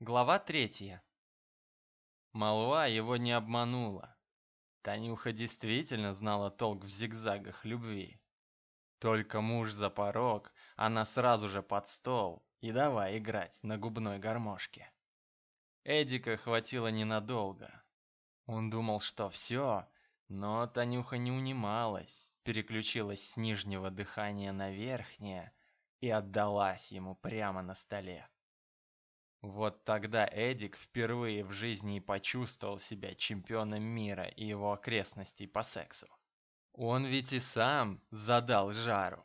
Глава третья. Молва его не обманула. Танюха действительно знала толк в зигзагах любви. Только муж за порог, она сразу же под стол и давай играть на губной гармошке. Эдика хватило ненадолго. Он думал, что все, но Танюха не унималась, переключилась с нижнего дыхания на верхнее и отдалась ему прямо на столе. Вот тогда Эдик впервые в жизни почувствовал себя чемпионом мира и его окрестностей по сексу. Он ведь и сам задал жару.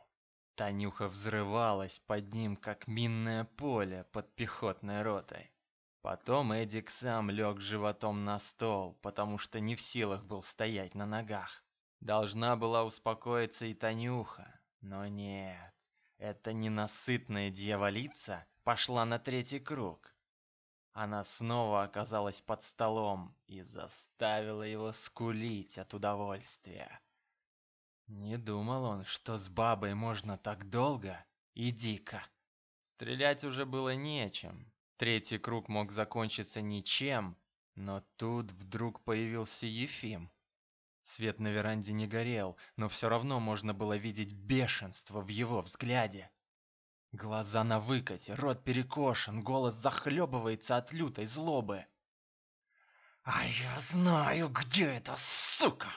Танюха взрывалась под ним, как минное поле под пехотной ротой. Потом Эдик сам лег животом на стол, потому что не в силах был стоять на ногах. Должна была успокоиться и Танюха, но нет. Эта ненасытная дьяволица пошла на третий круг. Она снова оказалась под столом и заставила его скулить от удовольствия. Не думал он, что с бабой можно так долго и дико. Стрелять уже было нечем. Третий круг мог закончиться ничем, но тут вдруг появился Ефим. Свет на веранде не горел, но все равно можно было видеть бешенство в его взгляде. Глаза на выкате, рот перекошен, голос захлебывается от лютой злобы. «А я знаю, где эта сука!»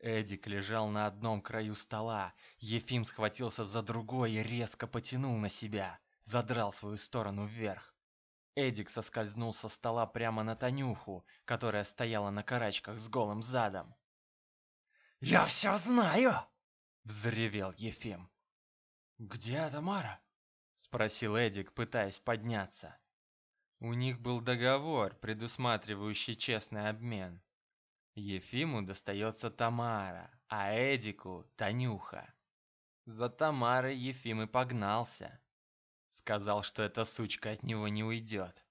Эдик лежал на одном краю стола. Ефим схватился за другой и резко потянул на себя, задрал свою сторону вверх. Эдик соскользнул со стола прямо на Танюху, которая стояла на карачках с голым задом. «Я все знаю!» — взревел Ефим. «Где Тамара?» — спросил Эдик, пытаясь подняться. У них был договор, предусматривающий честный обмен. Ефиму достается Тамара, а Эдику – Танюха. За Тамарой Ефим и погнался. Сказал, что эта сучка от него не уйдет.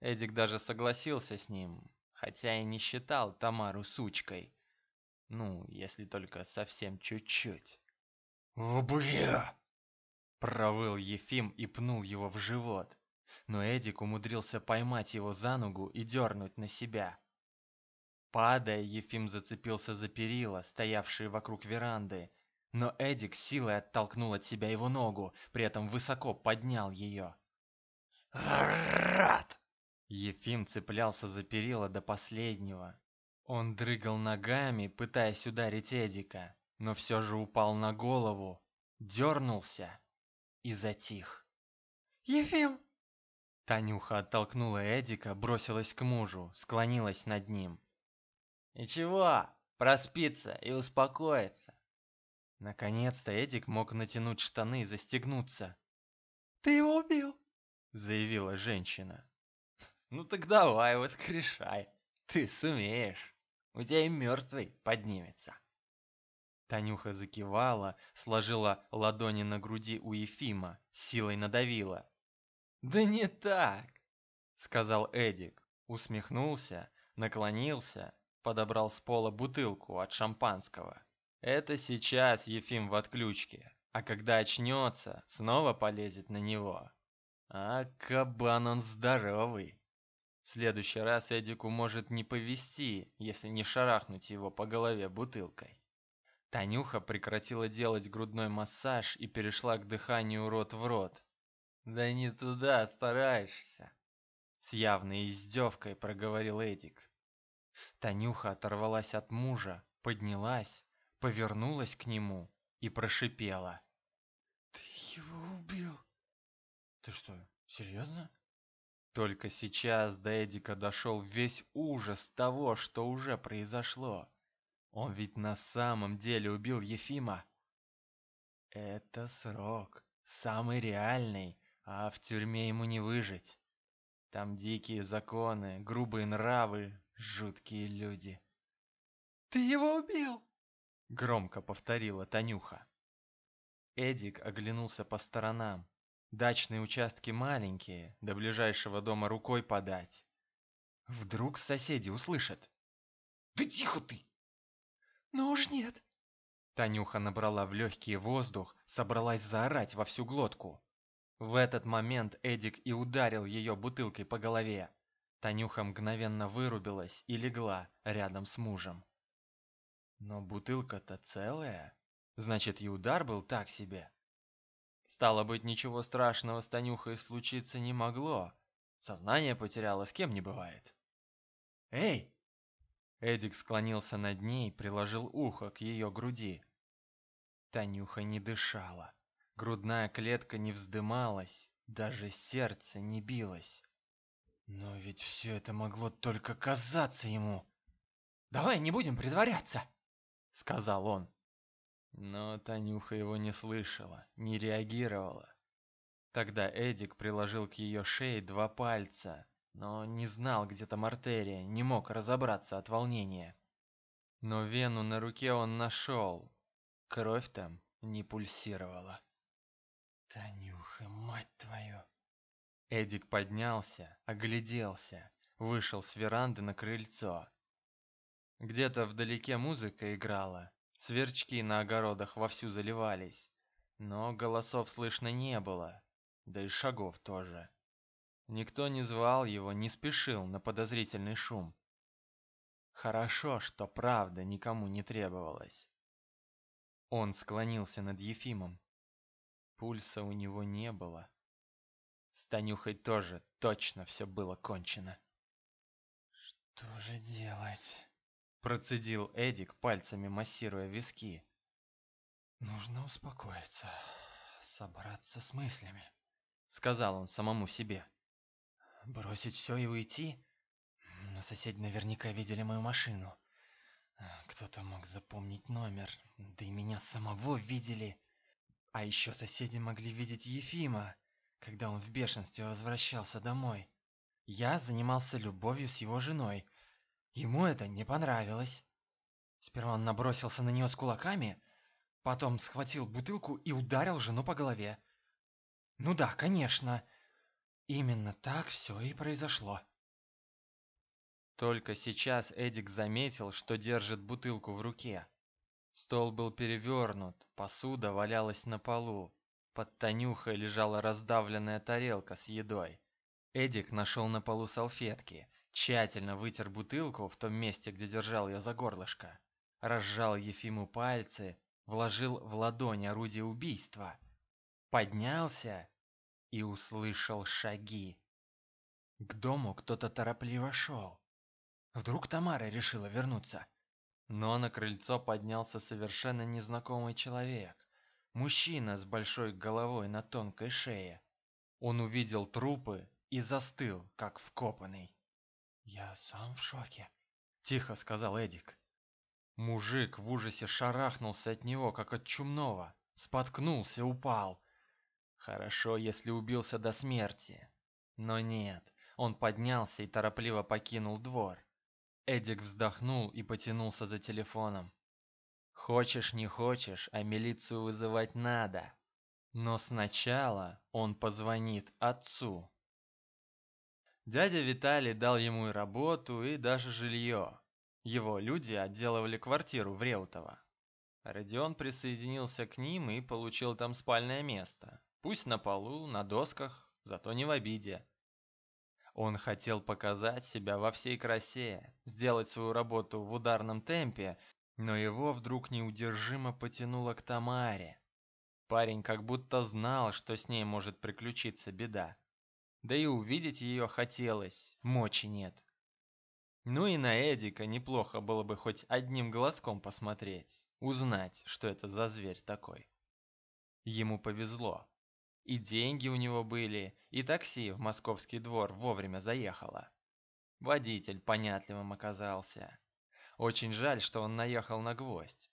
Эдик даже согласился с ним, хотя и не считал Тамару сучкой. Ну, если только совсем чуть-чуть. «О, бля!» Провыл Ефим и пнул его в живот. Но Эдик умудрился поймать его за ногу и дернуть на себя. Падая, Ефим зацепился за перила, стоявшие вокруг веранды. Но Эдик силой оттолкнул от себя его ногу, при этом высоко поднял ее. «Рад!» Ефим цеплялся за перила до последнего, он дрыгал ногами, пытаясь ударить Эдика, но все же упал на голову, дернулся и затих. «Ефим!» Танюха оттолкнула Эдика, бросилась к мужу, склонилась над ним. «И чего? Проспится и успокоится!» Наконец-то Эдик мог натянуть штаны и застегнуться. «Ты его убил!» — заявила женщина. «Ну так давай, воскрешай, ты сумеешь!» У тебя и мертвый поднимется. Танюха закивала, сложила ладони на груди у Ефима, силой надавила. «Да не так!» — сказал Эдик, усмехнулся, наклонился, подобрал с пола бутылку от шампанского. Это сейчас Ефим в отключке, а когда очнется, снова полезет на него. А кабан он здоровый. В следующий раз Эдику может не повезти, если не шарахнуть его по голове бутылкой. Танюха прекратила делать грудной массаж и перешла к дыханию рот в рот. «Да не туда стараешься!» С явной издевкой проговорил Эдик. Танюха оторвалась от мужа, поднялась, повернулась к нему и прошипела. «Ты его убил!» «Ты что, серьезно?» Только сейчас до Эдика дошел весь ужас того, что уже произошло. Он ведь на самом деле убил Ефима. Это срок, самый реальный, а в тюрьме ему не выжить. Там дикие законы, грубые нравы, жуткие люди. «Ты его убил!» — громко повторила Танюха. Эдик оглянулся по сторонам. Дачные участки маленькие, до ближайшего дома рукой подать. Вдруг соседи услышат. Да тихо ты! Ну уж нет. Танюха набрала в легкий воздух, собралась заорать во всю глотку. В этот момент Эдик и ударил ее бутылкой по голове. Танюха мгновенно вырубилась и легла рядом с мужем. Но бутылка-то целая, значит и удар был так себе. Стало быть, ничего страшного с Танюхой случиться не могло. Сознание потеряла, с кем не бывает. «Эй!» Эдик склонился над ней, приложил ухо к ее груди. Танюха не дышала. Грудная клетка не вздымалась, даже сердце не билось. Но ведь все это могло только казаться ему. «Давай не будем притворяться!» — сказал он. Но Танюха его не слышала, не реагировала. Тогда Эдик приложил к ее шее два пальца, но не знал, где там артерия, не мог разобраться от волнения. Но вену на руке он нашел. Кровь там не пульсировала. Танюха, мать твою. Эдик поднялся, огляделся, вышел с веранды на крыльцо. Где-то вдалеке музыка играла, сверчки на огородах вовсю заливались, но голосов слышно не было, да и шагов тоже. Никто не звал его, не спешил на подозрительный шум. Хорошо, что правда никому не требовалась. Он склонился над Ефимом. Пульса у него не было. С Танюхой тоже точно все было кончено. «Что же делать?» Процедил Эдик, пальцами массируя виски. «Нужно успокоиться, собраться с мыслями», — сказал он самому себе. «Бросить все и уйти? Но соседи наверняка видели мою машину. Кто-то мог запомнить номер, да и меня самого видели. А еще соседи могли видеть Ефима, когда он в бешенстве возвращался домой. Я занимался любовью с его женой. Ему это не понравилось. Сперва он набросился на нее с кулаками, потом схватил бутылку и ударил жену по голове. Ну да, конечно. Именно так все и произошло. Только сейчас Эдик заметил, что держит бутылку в руке. Стол был перевернут, посуда валялась на полу. Под Танюхой лежала раздавленная тарелка с едой. Эдик нашел на полу салфетки, тщательно вытер бутылку в том месте, где держал ее за горлышко, разжал Ефиму пальцы, вложил в ладонь орудие убийства, поднялся и услышал шаги. К дому кто-то торопливо шел. Вдруг Тамара решила вернуться. Но на крыльцо поднялся совершенно незнакомый человек. Мужчина с большой головой на тонкой шее. Он увидел трупы и застыл, как вкопанный. «Я сам в шоке», — тихо сказал Эдик. Мужик в ужасе шарахнулся от него, как от чумного. Споткнулся, упал. Хорошо, если убился до смерти. Но нет, он поднялся и торопливо покинул двор. Эдик вздохнул и потянулся за телефоном. Хочешь, не хочешь, а милицию вызывать надо. Но сначала он позвонит отцу. Дядя Виталий дал ему и работу, и даже жилье. Его люди отделывали квартиру в Реутово. Родион присоединился к ним и получил там спальное место. Пусть на полу, на досках, зато не в обиде. Он хотел показать себя во всей красе, сделать свою работу в ударном темпе, но его вдруг неудержимо потянуло к Тамаре. Парень как будто знал, что с ней может приключиться беда. Да и увидеть ее хотелось, мочи нет. Ну и на Эдика неплохо было бы хоть одним глазком посмотреть, узнать, что это за зверь такой. Ему повезло. И деньги у него были, и такси в московский двор вовремя заехало. Водитель понятливым оказался. Очень жаль, что он наехал на гвоздь.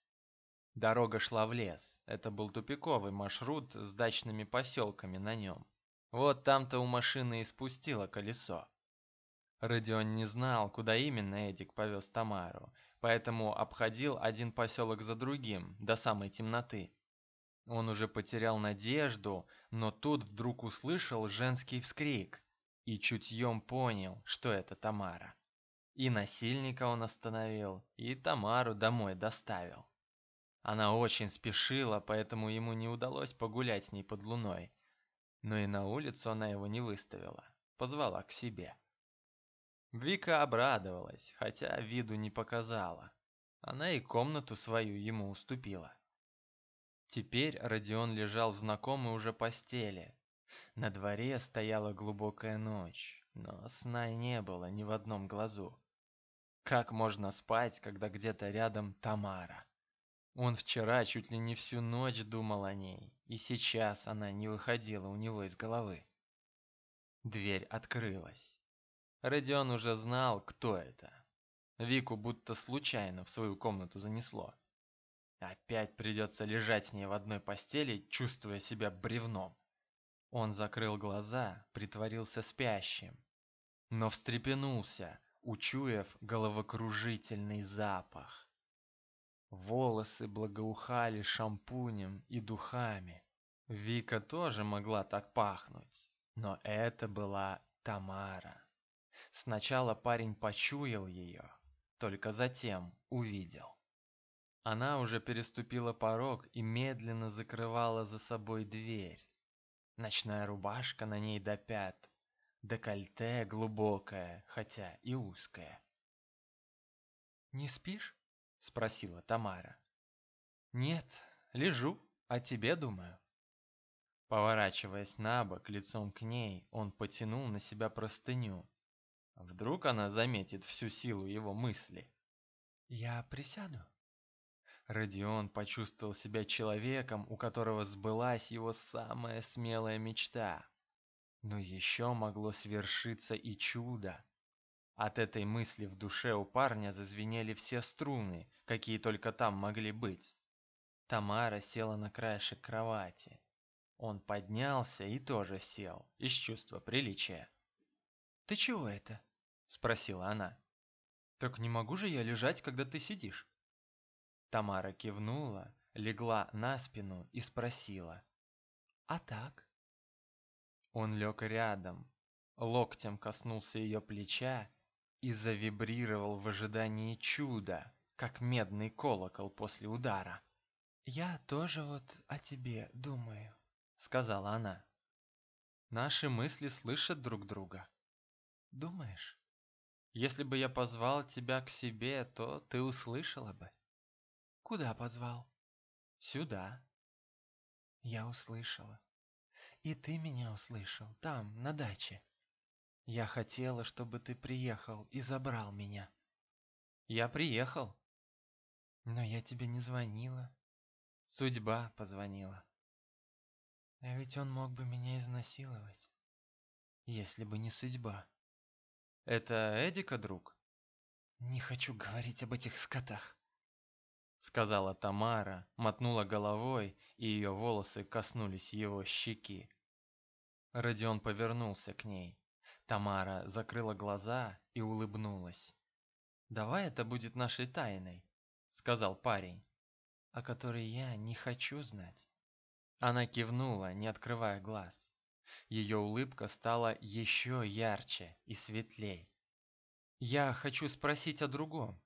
Дорога шла в лес. Это был тупиковый маршрут с дачными поселками на нем. Вот там-то у машины и спустило колесо. Родион не знал, куда именно Эдик повез Тамару, поэтому обходил один поселок за другим, до самой темноты. Он уже потерял надежду, но тут вдруг услышал женский вскрик и чутьем понял, что это Тамара. И насильника он остановил, и Тамару домой доставил. Она очень спешила, поэтому ему не удалось погулять с ней под луной. Но и на улицу она его не выставила, позвала к себе. Вика обрадовалась, хотя виду не показала. Она и комнату свою ему уступила. Теперь Родион лежал в знакомой уже постели. На дворе стояла глубокая ночь, но сна не было ни в одном глазу. Как можно спать, когда где-то рядом Тамара? Он вчера чуть ли не всю ночь думал о ней, и сейчас она не выходила у него из головы. Дверь открылась. Родион уже знал, кто это. Вику будто случайно в свою комнату занесло. Опять придется лежать с ней в одной постели, чувствуя себя бревном. Он закрыл глаза, притворился спящим, но встрепенулся, учуяв головокружительный запах. Волосы благоухали шампунем и духами. Вика тоже могла так пахнуть, но это была Тамара. Сначала парень почуял ее, только затем увидел. Она уже переступила порог и медленно закрывала за собой дверь. Ночная рубашка на ней до пят, декольте глубокое, хотя и узкое. «Не спишь?» – спросила Тамара. «Нет, лежу, о тебе думаю». Поворачиваясь на бок лицом к ней, он потянул на себя простыню. Вдруг она заметит всю силу его мысли. «Я присяду?» Родион почувствовал себя человеком, у которого сбылась его самая смелая мечта. Но еще могло свершиться и чудо. От этой мысли в душе у парня зазвенели все струны, какие только там могли быть. Тамара села на краешек кровати. Он поднялся и тоже сел, из чувства приличия. «Ты чего это?» – спросила она. «Так не могу же я лежать, когда ты сидишь?» Тамара кивнула, легла на спину и спросила. «А так?» Он лег рядом, локтем коснулся ее плеча и завибрировал в ожидании чуда, как медный колокол после удара. «Я тоже вот о тебе думаю», — сказала она. «Наши мысли слышат друг друга». «Думаешь?» «Если бы я позвал тебя к себе, то ты услышала бы». Куда позвал? Сюда. Я услышала. И ты меня услышал, там, на даче. Я хотела, чтобы ты приехал и забрал меня. Я приехал. Но я тебе не звонила. Судьба позвонила. А ведь он мог бы меня изнасиловать, если бы не судьба. Это Эдика, друг? Не хочу говорить об этих скотах сказала Тамара, мотнула головой, и ее волосы коснулись его щеки. Родион повернулся к ней. Тамара закрыла глаза и улыбнулась. «Давай это будет нашей тайной», — сказал парень, «о которой я не хочу знать». Она кивнула, не открывая глаз. Ее улыбка стала еще ярче и светлей. «Я хочу спросить о другом.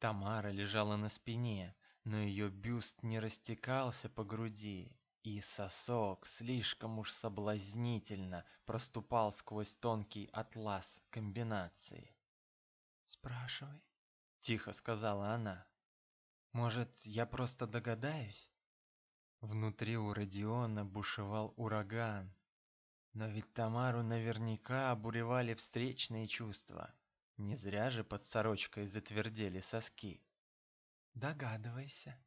Тамара лежала на спине, но ее бюст не растекался по груди, и сосок слишком уж соблазнительно проступал сквозь тонкий атлас комбинации. «Спрашивай», — тихо сказала она. «Может, я просто догадаюсь?» Внутри у Родиона бушевал ураган. Но ведь Тамару наверняка обуревали встречные чувства. Не зря же под сорочкой затвердели соски. Догадывайся.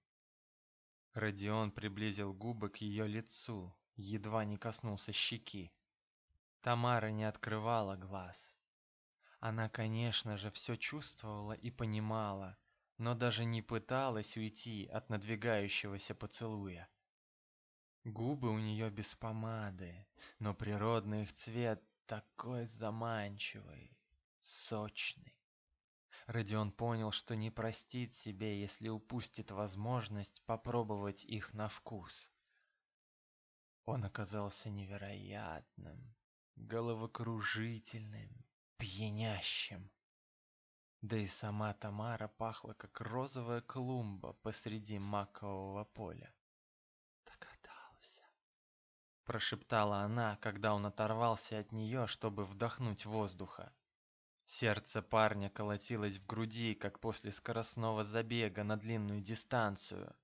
Родион приблизил губы к ее лицу, едва не коснулся щеки. Тамара не открывала глаз. Она, конечно же, все чувствовала и понимала, но даже не пыталась уйти от надвигающегося поцелуя. Губы у нее без помады, но природный их цвет такой заманчивый, сочный. Родион понял, что не простит себе, если упустит возможность попробовать их на вкус. Он оказался невероятным, головокружительным, пьянящим. Да и сама Тамара пахла, как розовая клумба посреди макового поля. прошептала она, когда он оторвался от нее, чтобы вдохнуть воздуха. Сердце парня колотилось в груди, как после скоростного забега на длинную дистанцию.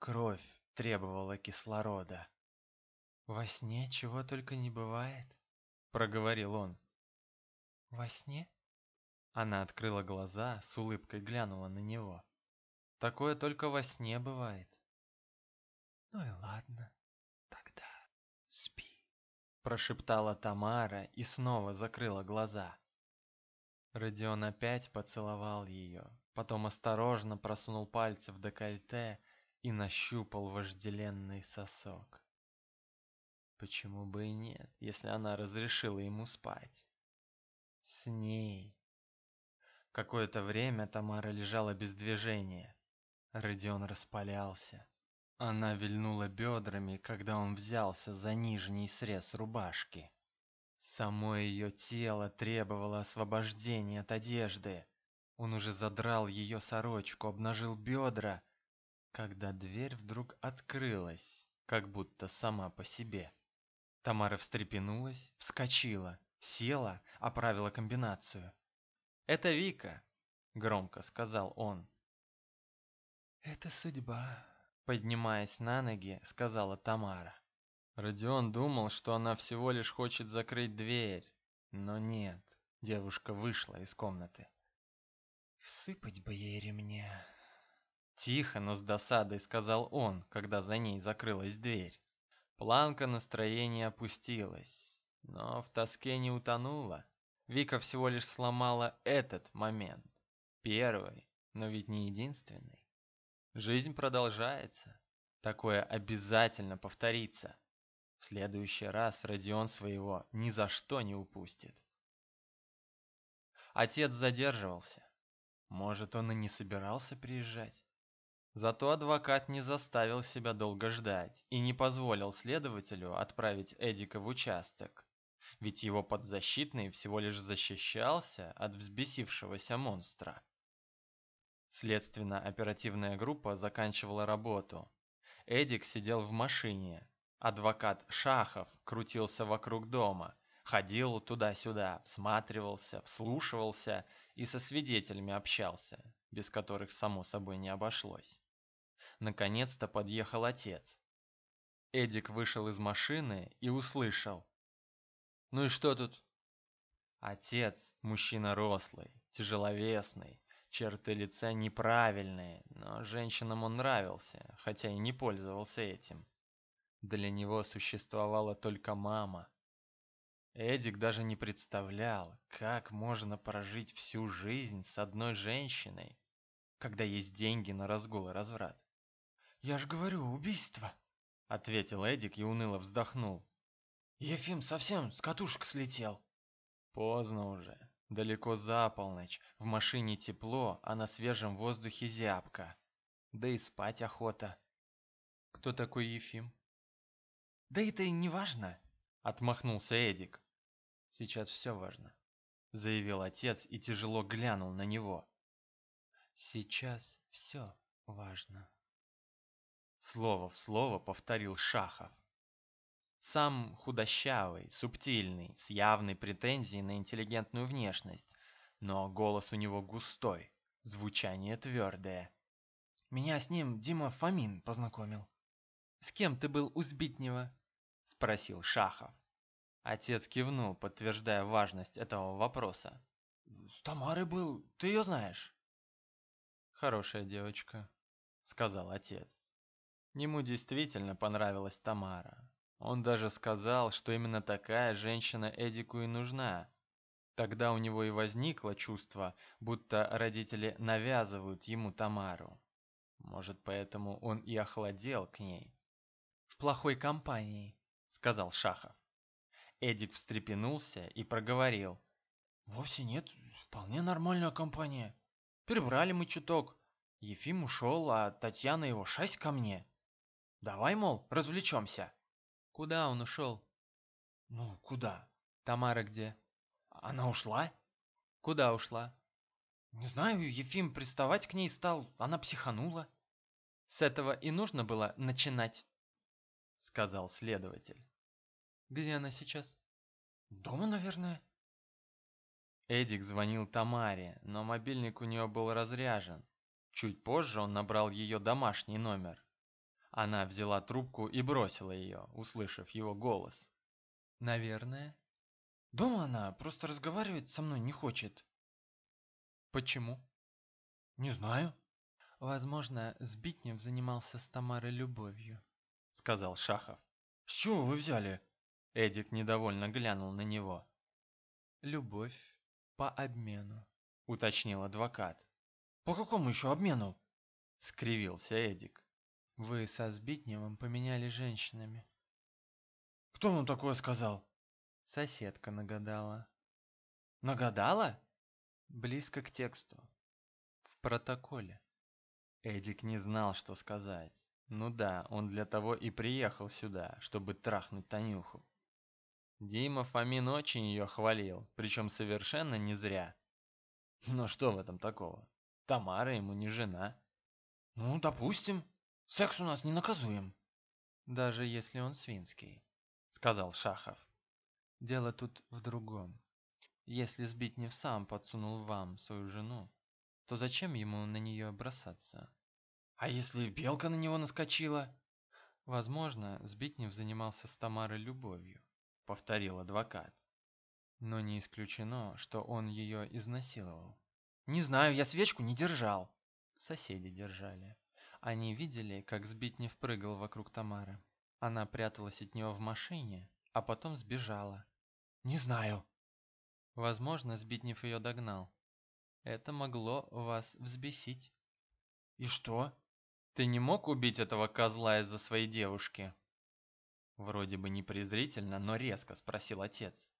Кровь требовала кислорода. «Во сне чего только не бывает», — проговорил он. «Во сне?» Она открыла глаза, с улыбкой глянула на него. «Такое только во сне бывает». «Ну и ладно, тогда спи», — прошептала Тамара и снова закрыла глаза. Родион опять поцеловал ее, потом осторожно просунул пальцы в декольте и нащупал вожделенный сосок. Почему бы и нет, если она разрешила ему спать? С ней. Какое-то время Тамара лежала без движения. Родион распалялся. Она вильнула бедрами, когда он взялся за нижний срез рубашки. Само ее тело требовало освобождения от одежды. Он уже задрал ее сорочку, обнажил бедра, когда дверь вдруг открылась, как будто сама по себе. Тамара встрепенулась, вскочила, села, оправила комбинацию. «Это Вика», — громко сказал он. «Это судьба», — поднимаясь на ноги, сказала Тамара. Родион думал, что она всего лишь хочет закрыть дверь, но нет, девушка вышла из комнаты. «Всыпать бы ей ремня», — тихо, но с досадой сказал он, когда за ней закрылась дверь. Планка настроения опустилась, но в тоске не утонула. Вика всего лишь сломала этот момент. Первый, но ведь не единственный. Жизнь продолжается. Такое обязательно повторится. В следующий раз Родион своего ни за что не упустит. Отец задерживался. Может, он и не собирался приезжать. Зато адвокат не заставил себя долго ждать и не позволил следователю отправить Эдика в участок, ведь его подзащитный всего лишь защищался от взбесившегося монстра. Следственно-оперативная группа заканчивала работу. Эдик сидел в машине. Адвокат Шахов крутился вокруг дома, ходил туда-сюда, всматривался, вслушивался и со свидетелями общался, без которых само собой не обошлось. Наконец-то подъехал отец. Эдик вышел из машины и услышал. «Ну и что тут?» Отец, мужчина рослый, тяжеловесный, черты лица неправильные, но женщинам он нравился, хотя и не пользовался этим. Для него существовала только мама. Эдик даже не представлял, как можно прожить всю жизнь с одной женщиной, когда есть деньги на разгул и разврат. «Я ж говорю, убийство!» — ответил Эдик и уныло вздохнул. «Ефим совсем с катушек слетел!» Поздно уже, далеко за полночь, в машине тепло, а на свежем воздухе зябко. Да и спать охота. «Кто такой Ефим?» «Да это и не важно!» — отмахнулся Эдик. «Сейчас все важно», — заявил отец и тяжело глянул на него. «Сейчас все важно». Слово в слово повторил Шахов. Сам худощавый, субтильный, с явной претензией на интеллигентную внешность, но голос у него густой, звучание твердое. «Меня с ним Дима Фомин познакомил». «С кем ты был у Сбитнева?» – спросил Шахов. Отец кивнул, подтверждая важность этого вопроса. «С Тамарой был, ты ее знаешь?» «Хорошая девочка», – сказал отец. Ему действительно понравилась Тамара. Он даже сказал, что именно такая женщина Эдику и нужна. Тогда у него и возникло чувство, будто родители навязывают ему Тамару. Может, поэтому он и охладел к ней. «В плохой компании», — сказал Шахов. Эдик встрепенулся и проговорил. «Вовсе нет, вполне нормальная компания. Перебрали мы чуток. Ефим ушел, а Татьяна его шесть ко мне. Давай, мол, развлечемся. Куда он ушел? Ну, куда? Тамара где? Она ушла? Куда ушла? Не знаю, Ефим приставать к ней стал, она психанула. С этого и нужно было начинать, сказал следователь. Где она сейчас? Дома, наверное. Эдик звонил Тамаре, но мобильник у нее был разряжен. Чуть позже он набрал ее домашний номер. Она взяла трубку и бросила ее, услышав его голос. Наверное. Дома она просто разговаривать со мной не хочет. Почему? Не знаю. Возможно, Збитнев занимался с Тамарой любовью, сказал Шахов. С чего вы взяли? Эдик недовольно глянул на него. Любовь по обмену, уточнил адвокат. По какому еще обмену? скривился Эдик. Вы со Збитневым поменяли женщинами. Кто вам такое сказал? Соседка нагадала. Нагадала? Близко к тексту. В протоколе. Эдик не знал, что сказать. Ну да, он для того и приехал сюда, чтобы трахнуть Танюху. Дима Фомин очень ее хвалил, причем совершенно не зря. Но что в этом такого? Тамара ему не жена. Ну, допустим. Секс у нас не наказуем. Даже если он свинский, сказал Шахов. Дело тут в другом. Если Збитнев сам подсунул вам свою жену, то зачем ему на нее бросаться? А если белка на него наскочила? Возможно, Збитнев занимался с Тамарой любовью повторил адвокат. Но не исключено, что он ее изнасиловал. Не знаю, я свечку не держал. Соседи держали. Они видели, как Збитнев прыгал вокруг Тамары. Она пряталась от него в машине, а потом сбежала. Не знаю. Возможно, Збитнев ее догнал. Это могло вас взбесить. И что? Ты не мог убить этого козла из-за своей девушки? Вроде бы не презрительно, но резко спросил отец.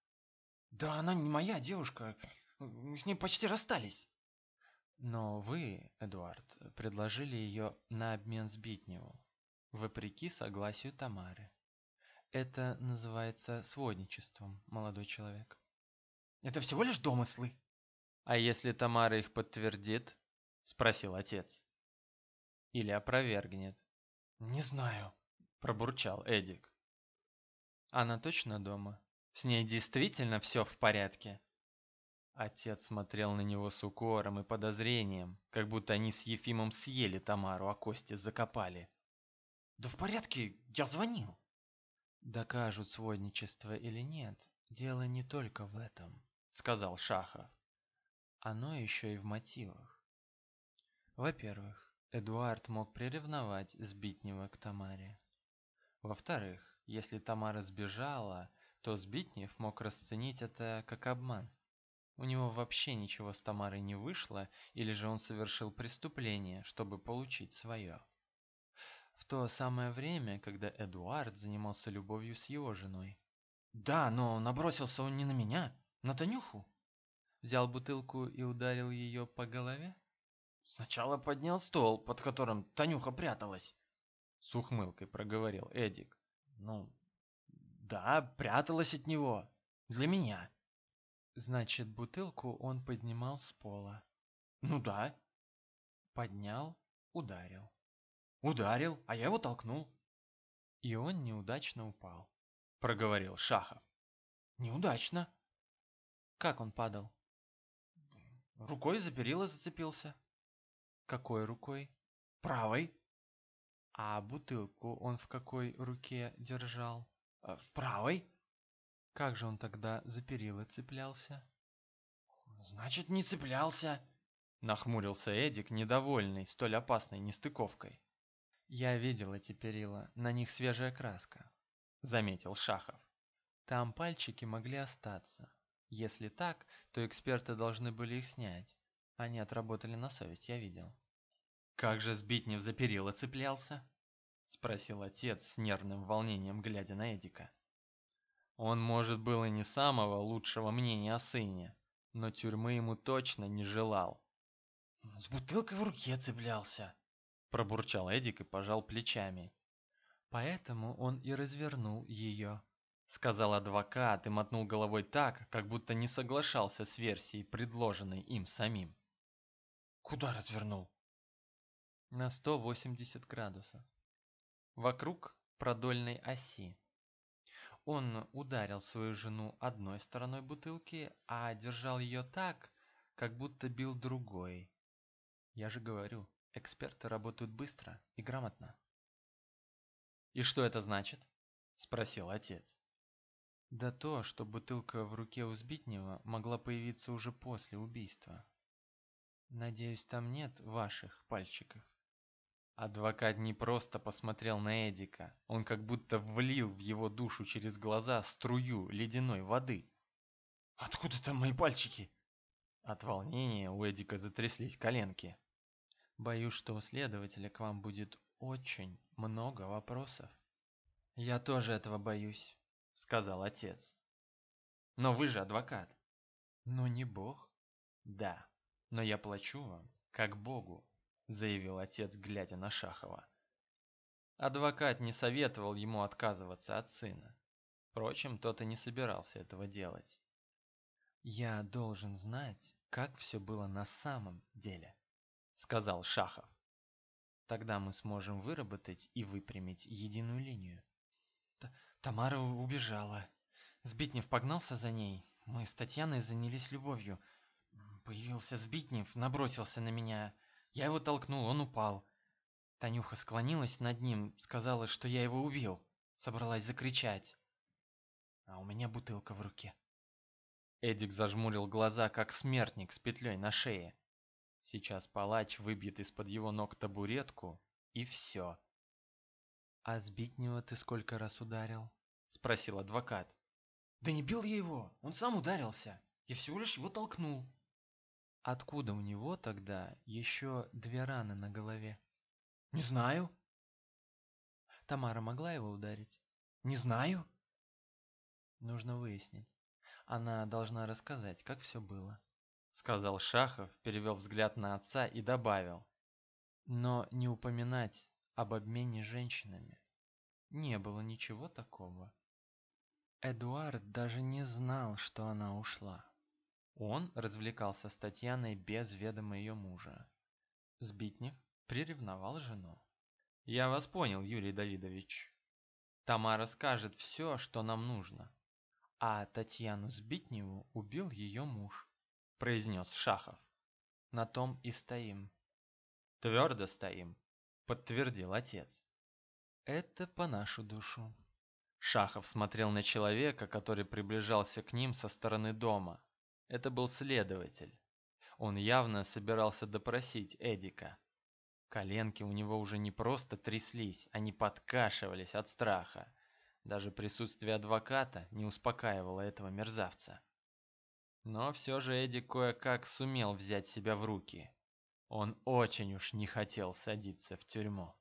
Да она не моя девушка. Мы с ней почти расстались. Но вы, Эдуард, предложили ее на обмен с Битневу, вопреки согласию Тамары. Это называется сводничеством, молодой человек. Это всего лишь домыслы. А если Тамара их подтвердит? спросил отец. Или опровергнет? Не знаю, пробурчал Эдик. Она точно дома? С ней действительно все в порядке? Отец смотрел на него с укором и подозрением, как будто они с Ефимом съели Тамару, а кости закопали. Да в порядке, я звонил. Докажут сводничество или нет, дело не только в этом, сказал Шахов. Оно еще и в мотивах. Во-первых, Эдуард мог приревновать Сбитнева к Тамаре. Во-вторых, если Тамара сбежала, то Збитнев мог расценить это как обман. У него вообще ничего с Тамарой не вышло, или же он совершил преступление, чтобы получить свое. В то самое время, когда Эдуард занимался любовью с его женой. Да, но набросился он не на меня, на Танюху. Взял бутылку и ударил ее по голове? Сначала поднял стол, под которым Танюха пряталась. С ухмылкой проговорил Эдик. Ну, да, пряталась от него. Для меня. Значит, бутылку он поднимал с пола. Ну да. Поднял, ударил. Ударил, а я его толкнул. И он неудачно упал. Проговорил Шахов. Неудачно. Как он падал? Рукой за перила зацепился. Какой рукой? Правой. А бутылку он в какой руке держал? А в правой. Как же он тогда за перила цеплялся? Значит, не цеплялся. Нахмурился Эдик, недовольный столь опасной нестыковкой. Я видел эти перила, на них свежая краска, заметил Шахов. Там пальчики могли остаться. Если так, то эксперты должны были их снять. Они отработали на совесть, я видел. Как же Сбитнев за перила цеплялся? спросил отец с нервным волнением, глядя на Эдика. Он, может, был и не самого лучшего мнения о сыне, но тюрьмы ему точно не желал. С бутылкой в руке цеплялся, пробурчал Эдик и пожал плечами. Поэтому он и развернул ее, сказал адвокат и мотнул головой так, как будто не соглашался с версией, предложенной им самим. Куда развернул? На 180 градусов. Вокруг продольной оси. Он ударил свою жену одной стороной бутылки, а держал ее так, как будто бил другой. Я же говорю, эксперты работают быстро и грамотно. «И что это значит?» – спросил отец. Да то, что бутылка в руке у Сбитнева могла появиться уже после убийства. Надеюсь, там нет ваших пальчиков. Адвокат не просто посмотрел на Эдика, он как будто влил в его душу через глаза струю ледяной воды. «Откуда там мои пальчики?» От волнения у Эдика затряслись коленки. «Боюсь, что у следователя к вам будет очень много вопросов». «Я тоже этого боюсь», — сказал отец. «Но вы же адвокат». «Но не бог». «Да, но я плачу вам, как богу, заявил отец, глядя на Шахова. Адвокат не советовал ему отказываться от сына. Впрочем, тот и не собирался этого делать. «Я должен знать, как все было на самом деле», — сказал Шахов. «Тогда мы сможем выработать и выпрямить единую линию». Т Тамара убежала. Сбитнев погнался за ней. Мы с Татьяной занялись любовью. Появился Сбитнев, набросился на меня. Я его толкнул, он упал. Танюха склонилась над ним, сказала, что я его убил. Собралась закричать. А у меня бутылка в руке. Эдик зажмурил глаза, как смертник с петлей на шее. Сейчас палач выбьет из-под его ног табуретку, и все. «А Сбитнева ты сколько раз ударил?» — спросил адвокат. «Да не бил я его, он сам ударился. Я всего лишь его толкнул». Откуда у него тогда еще две раны на голове? Не знаю. Тамара могла его ударить? Не знаю. Нужно выяснить. Она должна рассказать, как все было. Сказал Шахов, перевел взгляд на отца и добавил. Но не упоминать об обмене женщинами. Не было ничего такого. Эдуард даже не знал, что она ушла. Он развлекался с Татьяной без ведома ее мужа. Сбитнев приревновал жену. «Я вас понял, Юрий Давидович. Тамара скажет все, что нам нужно». «А Татьяну Сбитневу убил ее муж», – произнес Шахов. «На том и стоим». «Твердо стоим», – подтвердил отец. «Это по нашу душу». Шахов смотрел на человека, который приближался к ним со стороны дома. Это был следователь. Он явно собирался допросить Эдика. Коленки у него уже не просто тряслись, они подкашивались от страха. Даже присутствие адвоката не успокаивало этого мерзавца. Но все же Эдик кое-как сумел взять себя в руки. Он очень уж не хотел садиться в тюрьму.